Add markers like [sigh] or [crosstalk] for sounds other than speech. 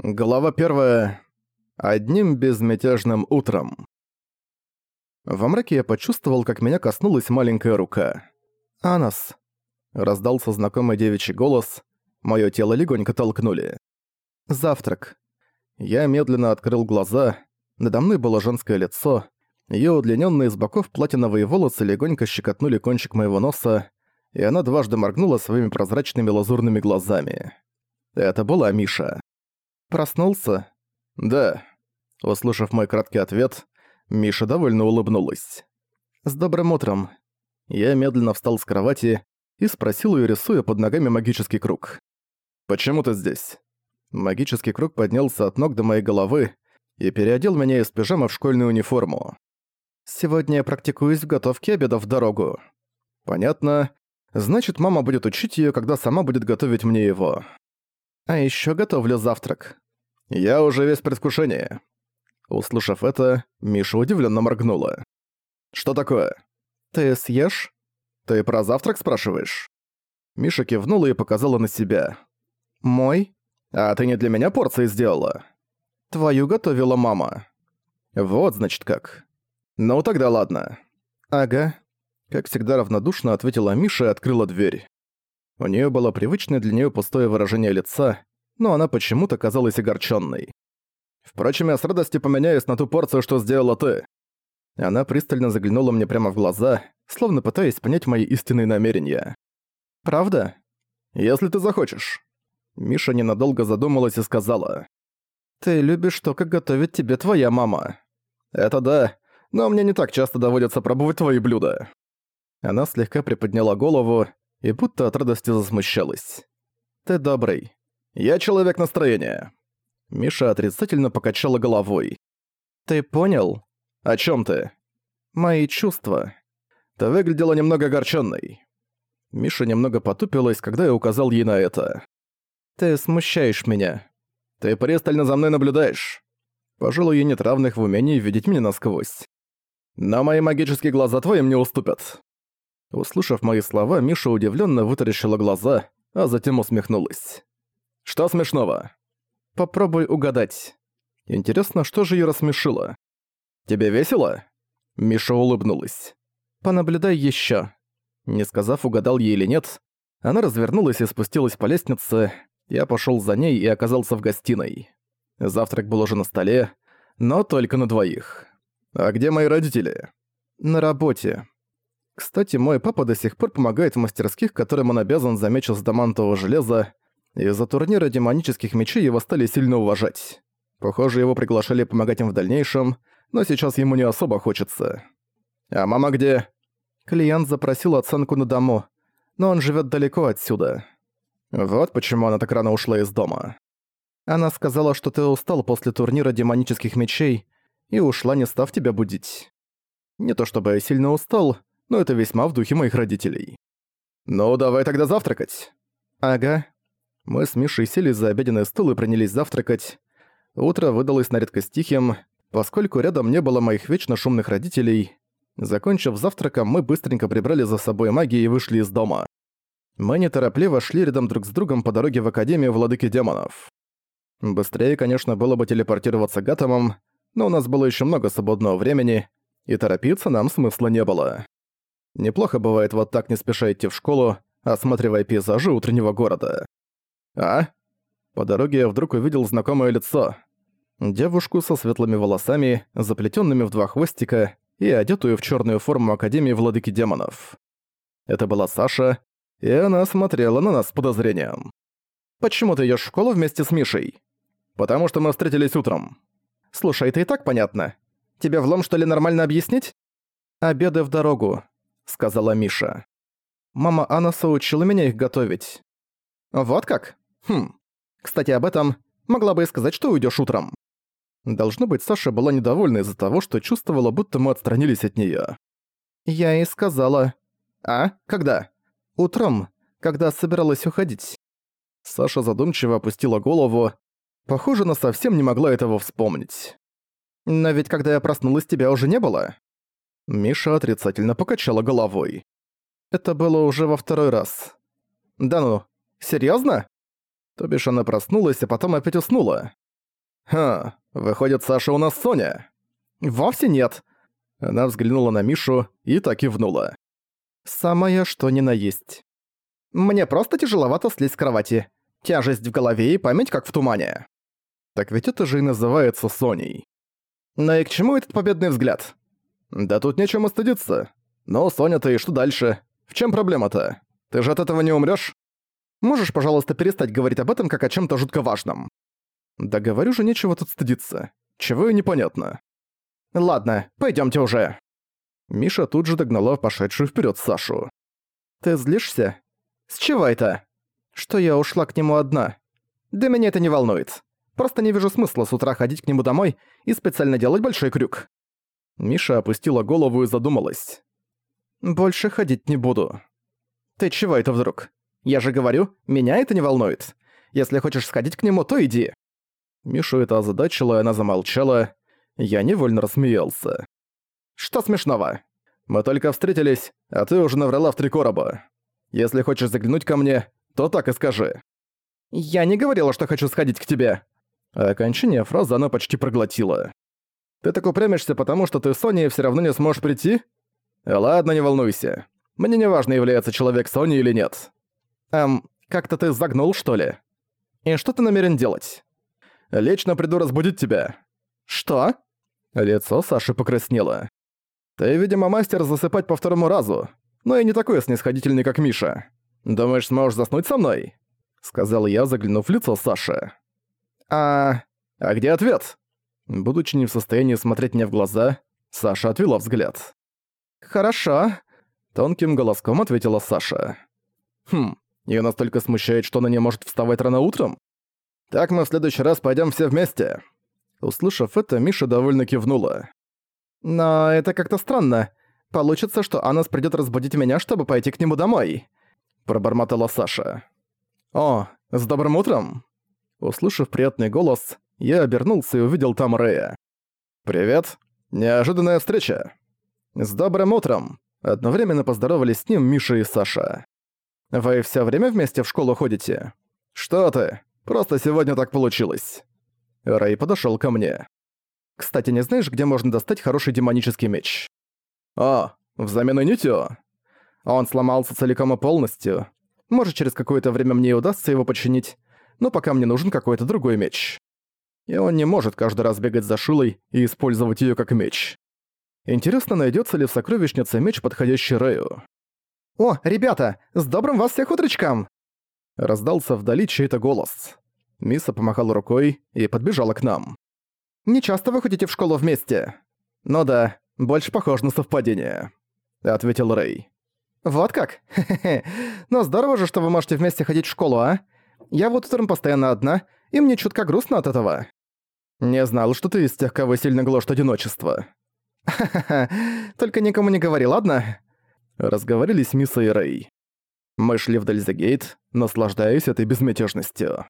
Глава первая. Одним безмятежным утром. Во мраке я почувствовал, как меня коснулась маленькая рука. «Анас!» Раздался знакомый девичий голос. Моё тело легонько толкнули. «Завтрак». Я медленно открыл глаза. Надо мной было женское лицо. Её удлинённые с боков платиновые волосы легонько щекотнули кончик моего носа, и она дважды моргнула своими прозрачными лазурными глазами. Это была Миша. «Проснулся?» «Да». Услышав мой краткий ответ, Миша довольно улыбнулась. «С добрым утром». Я медленно встал с кровати и спросил её, рисуя под ногами магический круг. «Почему ты здесь?» Магический круг поднялся от ног до моей головы и переодел меня из пижамы в школьную униформу. «Сегодня я практикуюсь в готовке обеда в дорогу». «Понятно. Значит, мама будет учить её, когда сама будет готовить мне его». А ещё готовлю завтрак. Я уже весь предвкушение. Услышав это, Миша удивлённо моргнула. Что такое? Ты съешь? Ты про завтрак спрашиваешь? Миша кивнула и показала на себя. Мой? А ты не для меня порции сделала? Твою готовила мама. Вот, значит, как. Ну тогда ладно. Ага. Как всегда равнодушно ответила Миша и открыла дверь. У нее было привычное для нее пустое выражение лица, но она почему-то казалась огорченной. Впрочем, я с радостью поменяюсь на ту порцию, что сделала ты. Она пристально заглянула мне прямо в глаза, словно пытаясь понять мои истинные намерения. «Правда? Если ты захочешь». Миша ненадолго задумалась и сказала. «Ты любишь то, как готовит тебе твоя мама». «Это да, но мне не так часто доводится пробовать твои блюда». Она слегка приподняла голову, и будто от радости засмущалась. «Ты добрый. Я человек настроения». Миша отрицательно покачала головой. «Ты понял? О чем ты?» «Мои чувства. Ты выглядела немного огорченной. Миша немного потупилась, когда я указал ей на это. «Ты смущаешь меня. Ты пристально за мной наблюдаешь. Пожалуй, ей нет равных в умении видеть меня насквозь. Но мои магические глаза твоим не уступят». Услышав мои слова, Миша удивленно вытаращила глаза, а затем усмехнулась. «Что смешного?» «Попробуй угадать. Интересно, что же её рассмешило?» «Тебе весело?» Миша улыбнулась. «Понаблюдай ещё». Не сказав, угадал ей или нет, она развернулась и спустилась по лестнице. Я пошёл за ней и оказался в гостиной. Завтрак был уже на столе, но только на двоих. «А где мои родители?» «На работе», кстати, мой папа до сих пор помогает в мастерских, которым он обязан за меч из домантового железа. Из-за турнира демонических мечей его стали сильно уважать. Похоже, его приглашали помогать им в дальнейшем, но сейчас ему не особо хочется. А мама где? Клиент запросил оценку на дому, но он живет далеко отсюда. Вот почему она так рано ушла из дома. Она сказала, что ты устал после турнира демонических мечей и ушла, не став тебя будить. Не то чтобы я сильно устал, но это весьма в духе моих родителей. «Ну, давай тогда завтракать». «Ага». Мы с Мишей сели за обеденный стол и принялись завтракать. Утро выдалось на редкость тихим, поскольку рядом не было моих вечно шумных родителей. Закончив завтраком, мы быстренько прибрали за собой магию и вышли из дома. Мы неторопливо шли рядом друг с другом по дороге в Академию Владыки Демонов. Быстрее, конечно, было бы телепортироваться к атомам, но у нас было еще много свободного времени, и торопиться нам смысла не было. Неплохо бывает вот так не спеша идти в школу, осматривая пейзажи утреннего города. А? По дороге я вдруг увидел знакомое лицо. Девушку со светлыми волосами, заплетенными в два хвостика и одетую в черную форму Академии Владыки Демонов. Это была Саша, и она смотрела на нас с подозрением. «Почему ты идёшь в школу вместе с Мишей?» «Потому что мы встретились утром». «Слушай, это и так понятно. Тебе влом что ли нормально объяснить?» «Обеды в дорогу сказала Миша. «Мама Анаса учила меня их готовить». «Вот как? Хм. Кстати, об этом могла бы и сказать, что уйдешь утром». Должно быть, Саша была недовольна из-за того, что чувствовала, будто мы отстранились от нее. «Я и сказала». «А? Когда?» «Утром, когда собиралась уходить». Саша задумчиво опустила голову. Похоже, она совсем не могла этого вспомнить. «Но ведь когда я проснулась, тебя уже не было?» Миша отрицательно покачала головой. Это было уже во второй раз. «Да ну, серьёзно?» То бишь она проснулась, а потом опять уснула. «Ха, выходит, Саша у нас Соня?» «Вовсе нет». Она взглянула на Мишу и так кивнула. «Самое что ни на есть. Мне просто тяжеловато слезть с кровати. Тяжесть в голове и память как в тумане». Так ведь это же и называется Соней. Ну и к чему этот победный взгляд? Да тут нечем и. Но Соня-то и что дальше? В чем проблема-то? Ты же от этого не умрёшь? Можешь, пожалуйста, перестать говорить об этом как о чем-то жутко важном? Да говорю же, нечего тут стыдиться. Чего и непонятно. Ладно, пойдёмте уже. Миша тут же догнала пошедшую вперед Сашу. Ты злишься? С чего это? Что я ушла к нему одна? Да меня это не волнует. Просто не вижу смысла с утра ходить к нему домой и специально делать большой крюк. Миша опустила голову и задумалась. «Больше ходить не буду». «Ты чего это вдруг? Я же говорю, меня это не волнует. Если хочешь сходить к нему, то иди». Мишу это озадачило, и она замолчала. Я невольно рассмеялся. «Что смешного? Мы только встретились, а ты уже наврала в три короба. Если хочешь заглянуть ко мне, то так и скажи». «Я не говорила, что хочу сходить к тебе». Окончание фразы она почти проглотила. «Ты так упрямишься, потому что ты с Соней все равно не сможешь прийти?» «Ладно, не волнуйся. Мне не важно, является человек Сони или нет. Эм, как-то ты загнул, что ли? И что ты намерен делать? Лично приду разбудить тебя. Что? Лицо Саши покраснело. Ты, видимо, мастер засыпать по второму разу, но я не такой снисходительный, как Миша. Думаешь, сможешь заснуть со мной? Сказал я, заглянув в лицо Саши. А... А где ответ? Будучи не в состоянии смотреть мне в глаза, Саша отвела взгляд. «Хорошо», — тонким голоском ответила Саша. «Хм, Её настолько смущает, что она не может вставать рано утром? Так мы в следующий раз пойдём все вместе». Услышав это, Миша довольно кивнула. «Но это как-то странно. Получится, что Анас придёт разбудить меня, чтобы пойти к нему домой», — пробормотала Саша. «О, с добрым утром!» Услышав приятный голос, я обернулся и увидел там Рэя. «Привет. Неожиданная встреча». «С добрым утром!» Одновременно поздоровались с ним Миша и Саша. Вы все время вместе в школу ходите? Что ты? Просто сегодня так получилось. Рэй подошел ко мне. Кстати, не знаешь, где можно достать хороший демонический меч? О, взамен Инитио. Он сломался целиком и полностью. Может, через какое-то время мне и удастся его починить, но пока мне нужен какой-то другой меч. И он не может каждый раз бегать за Шилой и использовать ее как меч. Интересно, найдется ли в сокровищнице меч, подходящий Рэю. «О, ребята, с добрым вас всех утречком!» Раздался вдали чей-то голос. Миса помахала рукой и подбежала к нам. «Не часто вы ходите в школу вместе?» «Ну да, больше похоже на совпадение», — ответил Рэй. «Вот как? [laughs] Но здорово же, что вы можете вместе ходить в школу, а? Я вот утром постоянно одна, и мне чутка грустно от этого». «Не знал, что ты из тех, кого сильно гложет одиночество». «Ха-ха-ха. [laughs] Только никому не говори, ладно?» Разговорились Миса и Рэй. Мы шли вдаль за гейт, наслаждаясь этой безмятежностью.